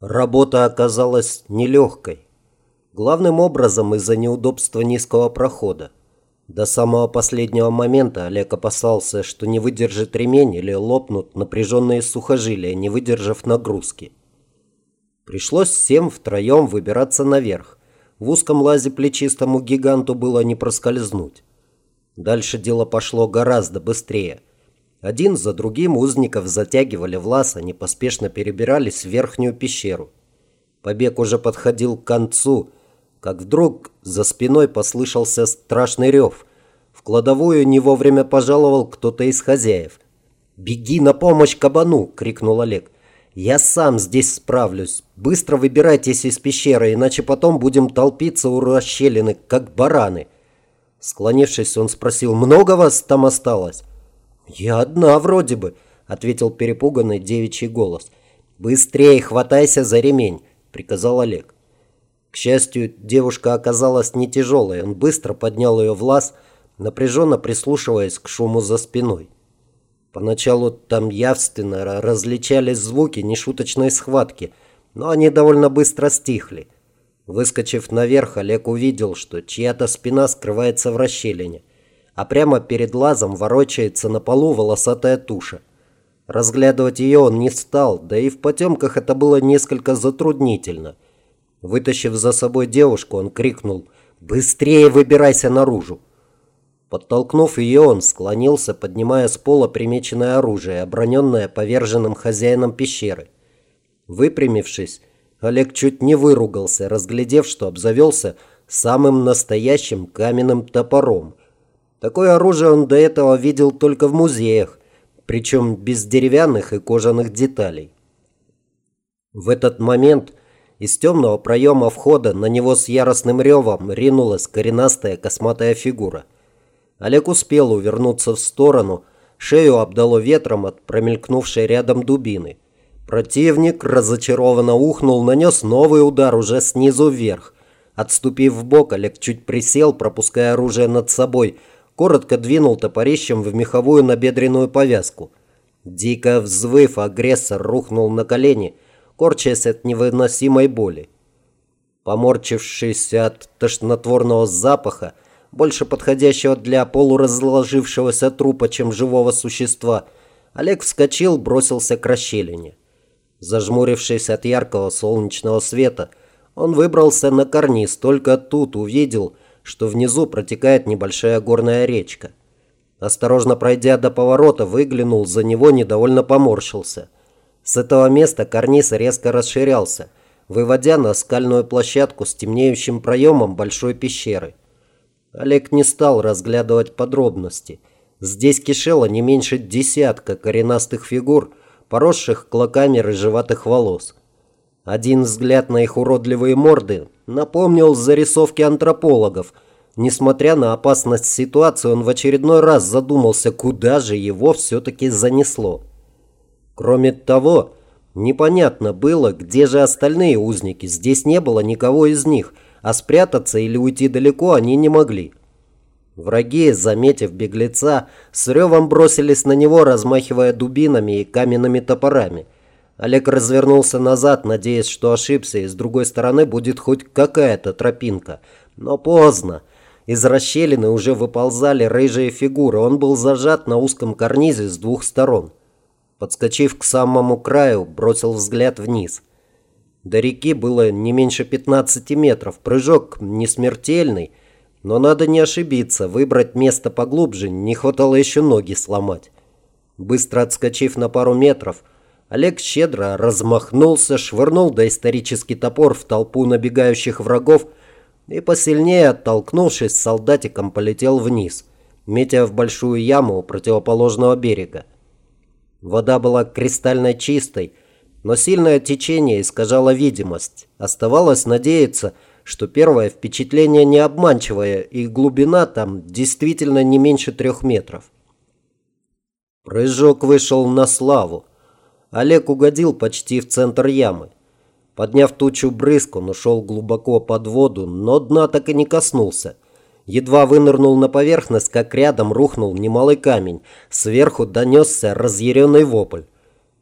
Работа оказалась нелегкой. Главным образом из-за неудобства низкого прохода. До самого последнего момента Олег опасался, что не выдержит ремень или лопнут напряженные сухожилия, не выдержав нагрузки. Пришлось всем втроем выбираться наверх. В узком лазе плечистому гиганту было не проскользнуть. Дальше дело пошло гораздо быстрее – один за другим узников затягивали в лаз, они поспешно перебирались в верхнюю пещеру. Побег уже подходил к концу, как вдруг за спиной послышался страшный рев. В кладовую не вовремя пожаловал кто-то из хозяев. «Беги на помощь кабану!» – крикнул Олег. «Я сам здесь справлюсь. Быстро выбирайтесь из пещеры, иначе потом будем толпиться у расщелины, как бараны». Склонившись, он спросил, «Много вас там осталось?» «Я одна вроде бы», — ответил перепуганный девичий голос. «Быстрее хватайся за ремень», — приказал Олег. К счастью, девушка оказалась не тяжелой. Он быстро поднял ее в лаз, напряженно прислушиваясь к шуму за спиной. Поначалу там явственно различались звуки нешуточной схватки, но они довольно быстро стихли. Выскочив наверх, Олег увидел, что чья-то спина скрывается в расщелине а прямо перед лазом ворочается на полу волосатая туша. Разглядывать ее он не стал, да и в потемках это было несколько затруднительно. Вытащив за собой девушку, он крикнул «Быстрее выбирайся наружу!». Подтолкнув ее, он склонился, поднимая с пола примеченное оружие, оброненное поверженным хозяином пещеры. Выпрямившись, Олег чуть не выругался, разглядев, что обзавелся самым настоящим каменным топором, Такое оружие он до этого видел только в музеях, причем без деревянных и кожаных деталей. В этот момент из темного проема входа на него с яростным ревом ринулась коренастая косматая фигура. Олег успел увернуться в сторону, шею обдало ветром от промелькнувшей рядом дубины. Противник разочарованно ухнул, нанес новый удар уже снизу вверх. Отступив в бок, Олег чуть присел, пропуская оружие над собой – коротко двинул топорищем в меховую набедренную повязку. Дико взвыв, агрессор рухнул на колени, корчась от невыносимой боли. Поморчившись от тошнотворного запаха, больше подходящего для полуразложившегося трупа, чем живого существа, Олег вскочил, бросился к расщелине. Зажмурившись от яркого солнечного света, он выбрался на карниз, только тут увидел – что внизу протекает небольшая горная речка. Осторожно пройдя до поворота, выглянул, за него недовольно поморщился. С этого места карниз резко расширялся, выводя на скальную площадку с темнеющим проемом большой пещеры. Олег не стал разглядывать подробности. Здесь кишело не меньше десятка коренастых фигур, поросших клоками рыжеватых волос. Один взгляд на их уродливые морды напомнил зарисовки антропологов. Несмотря на опасность ситуации, он в очередной раз задумался, куда же его все-таки занесло. Кроме того, непонятно было, где же остальные узники. Здесь не было никого из них, а спрятаться или уйти далеко они не могли. Враги, заметив беглеца, с ревом бросились на него, размахивая дубинами и каменными топорами – Олег развернулся назад, надеясь, что ошибся, и с другой стороны будет хоть какая-то тропинка. Но поздно. Из расщелины уже выползали рыжие фигуры. Он был зажат на узком карнизе с двух сторон. Подскочив к самому краю, бросил взгляд вниз. До реки было не меньше 15 метров. Прыжок не смертельный, но надо не ошибиться. Выбрать место поглубже, не хватало еще ноги сломать. Быстро отскочив на пару метров, Олег щедро размахнулся, швырнул доисторический топор в толпу набегающих врагов и, посильнее оттолкнувшись, солдатиком полетел вниз, метя в большую яму у противоположного берега. Вода была кристально чистой, но сильное течение искажало видимость. Оставалось надеяться, что первое впечатление не обманчивое, и глубина там действительно не меньше трех метров. Прыжок вышел на славу. Олег угодил почти в центр ямы. Подняв тучу брызг, он ушел глубоко под воду, но дна так и не коснулся. Едва вынырнул на поверхность, как рядом рухнул немалый камень. Сверху донесся разъяренный вопль.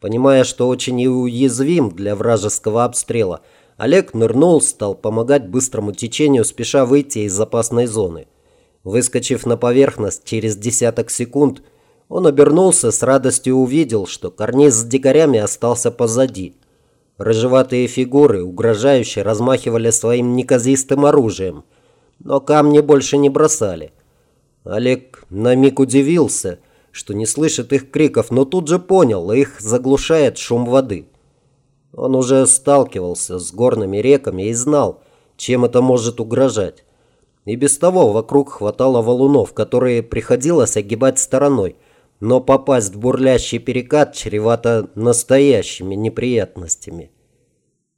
Понимая, что очень уязвим для вражеского обстрела, Олег нырнул, стал помогать быстрому течению, спеша выйти из запасной зоны. Выскочив на поверхность через десяток секунд, он обернулся, с радостью увидел, что карниз с дикарями остался позади. Рыжеватые фигуры угрожающе размахивали своим неказистым оружием, но камни больше не бросали. Олег на миг удивился, что не слышит их криков, но тут же понял, их заглушает шум воды. Он уже сталкивался с горными реками и знал, чем это может угрожать. И без того вокруг хватало валунов, которые приходилось огибать стороной, но попасть в бурлящий перекат чревато настоящими неприятностями.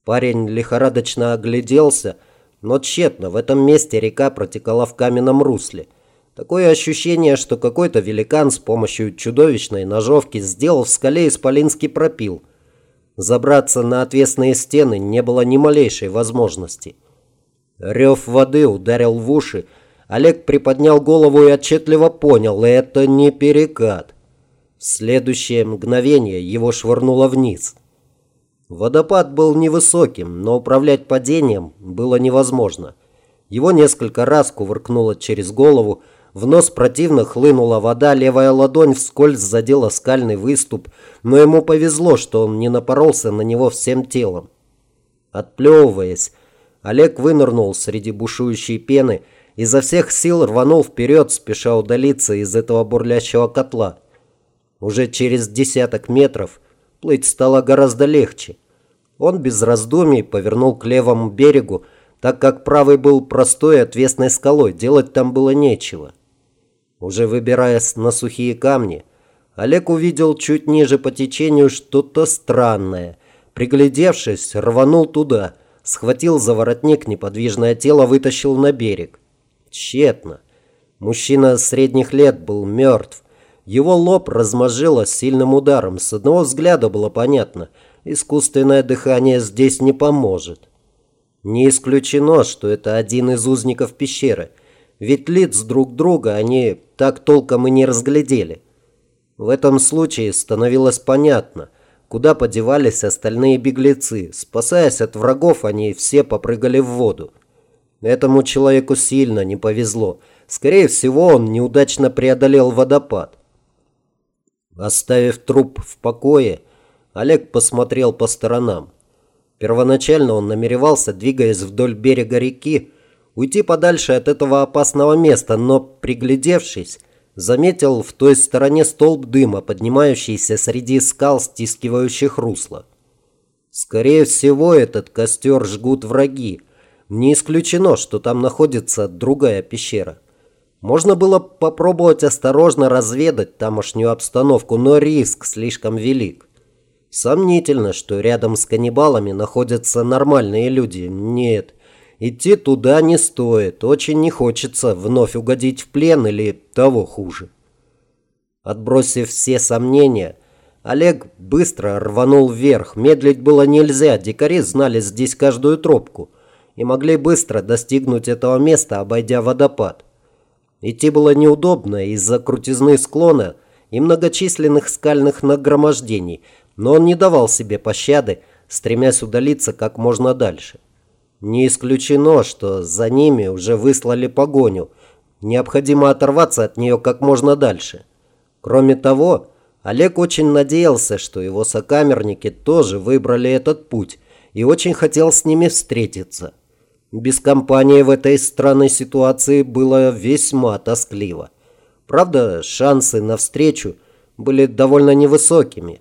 Парень лихорадочно огляделся, но тщетно, в этом месте река протекала в каменном русле. Такое ощущение, что какой-то великан с помощью чудовищной ножовки сделал в скале исполинский пропил. Забраться на отвесные стены не было ни малейшей возможности. Рев воды ударил в уши. Олег приподнял голову и отчетливо понял, это не перекат. В следующее мгновение его швырнуло вниз. Водопад был невысоким, но управлять падением было невозможно. Его несколько раз кувыркнуло через голову, в нос противно хлынула вода, левая ладонь вскользь задела скальный выступ, но ему повезло, что он не напоролся на него всем телом. Отплевываясь, Олег вынырнул среди бушующей пены, изо всех сил рванул вперед, спеша удалиться из этого бурлящего котла. Уже через десяток метров плыть стало гораздо легче. Он без раздумий повернул к левому берегу, так как правый был простой отвесной скалой, делать там было нечего. Уже выбираясь на сухие камни, Олег увидел чуть ниже по течению что-то странное. Приглядевшись, рванул туда – схватил за воротник неподвижное тело, вытащил на берег. Тщетно. Мужчина средних лет был мертв. Его лоб размажило сильным ударом. С одного взгляда было понятно, искусственное дыхание здесь не поможет. Не исключено, что это один из узников пещеры, ведь лиц друг друга они так толком и не разглядели. В этом случае становилось понятно, Куда подевались остальные беглецы? Спасаясь от врагов, они все попрыгали в воду. Этому человеку сильно не повезло. Скорее всего, он неудачно преодолел водопад. Оставив труп в покое, Олег посмотрел по сторонам. Первоначально он намеревался, двигаясь вдоль берега реки, уйти подальше от этого опасного места, но, приглядевшись, заметил в той стороне столб дыма, поднимающийся среди скал, стискивающих русло. Скорее всего, этот костер жгут враги. Не исключено, что там находится другая пещера. Можно было попробовать осторожно разведать тамошнюю обстановку, но риск слишком велик. Сомнительно, что рядом с каннибалами находятся нормальные люди. Нет, Идти туда не стоит, очень не хочется вновь угодить в плен или того хуже. Отбросив все сомнения, Олег быстро рванул вверх. Медлить было нельзя, дикари знали здесь каждую тропку и могли быстро достигнуть этого места, обойдя водопад. Идти было неудобно из-за крутизны склона и многочисленных скальных нагромождений, но он не давал себе пощады, стремясь удалиться как можно дальше. Не исключено, что за ними уже выслали погоню. Необходимо оторваться от нее как можно дальше. Кроме того, Олег очень надеялся, что его сокамерники тоже выбрали этот путь и очень хотел с ними встретиться. Без компании в этой странной ситуации было весьма тоскливо. Правда, шансы на встречу были довольно невысокими.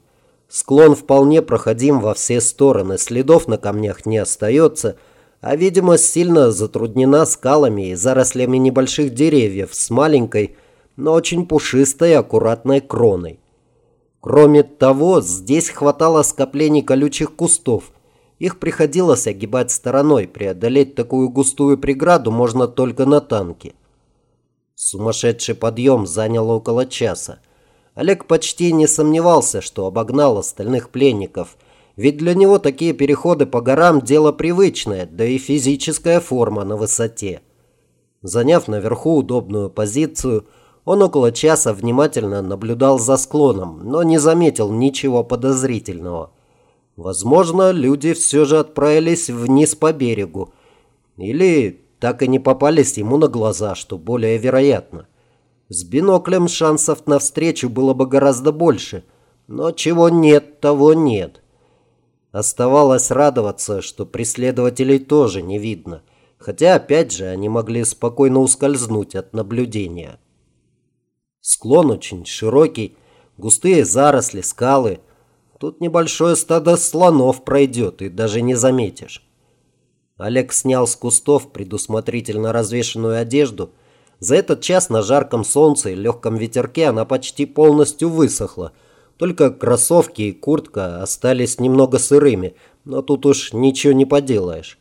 Склон вполне проходим во все стороны, следов на камнях не остается – а видимость сильно затруднена скалами и зарослями небольших деревьев с маленькой, но очень пушистой аккуратной кроной. Кроме того, здесь хватало скоплений колючих кустов. Их приходилось огибать стороной, преодолеть такую густую преграду можно только на танке. Сумасшедший подъем занял около часа. Олег почти не сомневался, что обогнал остальных пленников – ведь для него такие переходы по горам – дело привычное, да и физическая форма на высоте. Заняв наверху удобную позицию, Он около часа внимательно наблюдал за склоном, но не заметил ничего подозрительного. Возможно, люди все же отправились вниз по берегу. Или так и не попались ему на глаза, что более вероятно. С биноклем шансов на встречу было бы гораздо больше, но чего нет, того нет. Оставалось радоваться, что преследователей тоже не видно, хотя опять же они могли спокойно ускользнуть от наблюдения. Склон очень широкий, густые заросли, скалы. Тут небольшое стадо слонов пройдет и даже не заметишь. Олег снял с кустов предусмотрительно развешенную одежду. За этот час на жарком солнце и легком ветерке она почти полностью высохла. Только кроссовки и куртка остались немного сырыми, но тут уж ничего не поделаешь.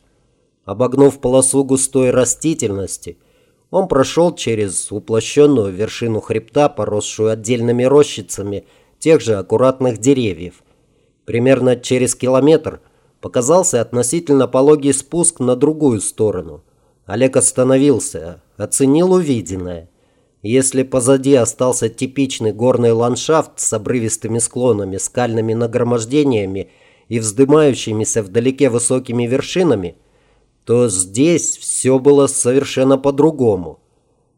Обогнув полосу густой растительности – он прошел через уплощенную вершину хребта, поросшую отдельными рощицами тех же аккуратных деревьев. Примерно через километр показался относительно пологий спуск на другую сторону. Олег остановился, оценил увиденное. Если позади остался типичный горный ландшафт с обрывистыми склонами, скальными нагромождениями и вздымающимися вдалеке высокими вершинами – то здесь все было совершенно по-другому.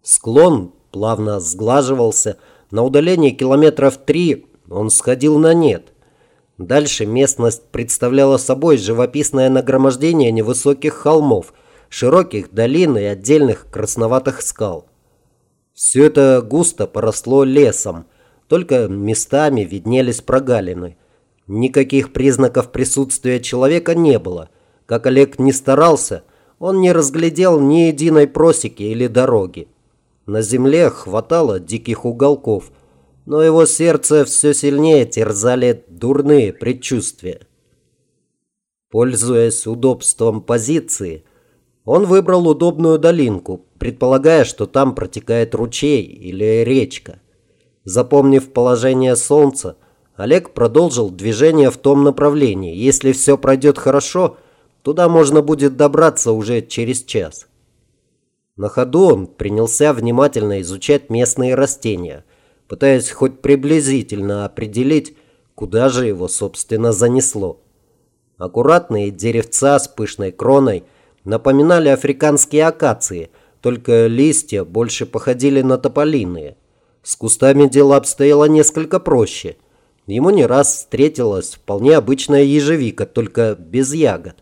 Склон плавно сглаживался, на удалении километров три он сходил на нет. Дальше местность представляла собой живописное нагромождение невысоких холмов, широких долин и отдельных красноватых скал. Все это густо поросло лесом, только местами виднелись прогалины. Никаких признаков присутствия человека не было – как Олег не старался, он не разглядел ни единой просеки или дороги. На земле хватало диких уголков, но его сердце все сильнее терзали дурные предчувствия. Пользуясь удобством позиции, он выбрал удобную долинку, предполагая, что там протекает ручей или речка. Запомнив положение солнца, Олег продолжил движение в том направлении. Если все пройдет хорошо – Туда можно будет добраться уже через час. На ходу он принялся внимательно изучать местные растения, пытаясь хоть приблизительно определить, куда же его, собственно, занесло. Аккуратные деревца с пышной кроной напоминали африканские акации, только листья больше походили на тополиные. С кустами дело обстояло несколько проще. Ему не раз встретилась вполне обычная ежевика, только без ягод.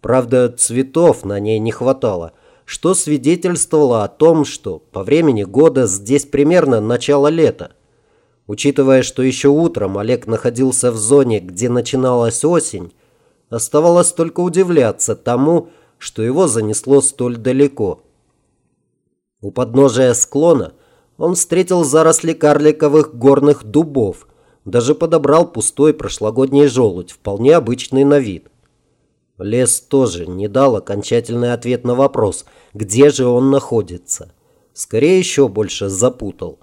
Правда, цветов на ней не хватало, что свидетельствовало о том, что по времени года здесь примерно начало лета. Учитывая, что еще утром Олег находился в зоне, где начиналась осень, оставалось только удивляться тому, что его занесло столь далеко. У подножия склона он встретил заросли карликовых горных дубов, даже подобрал пустой прошлогодний желудь, вполне обычный на вид. Лес тоже не дал окончательный ответ на вопрос, где же он находится. Скорее еще больше запутал.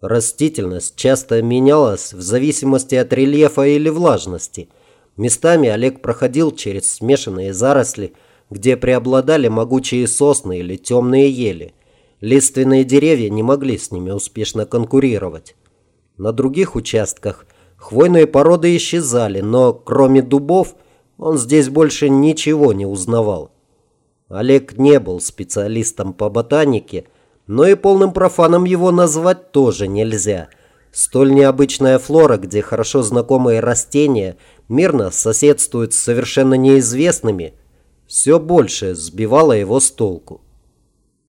Растительность часто менялась в зависимости от рельефа или влажности. Местами Олег проходил через смешанные заросли, где преобладали могучие сосны или темные ели. Лиственные деревья не могли с ними успешно конкурировать. На других участках хвойные породы исчезали, но кроме дубов – он здесь больше ничего не узнавал. Олег не был специалистом по ботанике, но и полным профаном его назвать тоже нельзя. Столь необычная флора, где хорошо знакомые растения мирно соседствуют с совершенно неизвестными, все больше сбивало его с толку.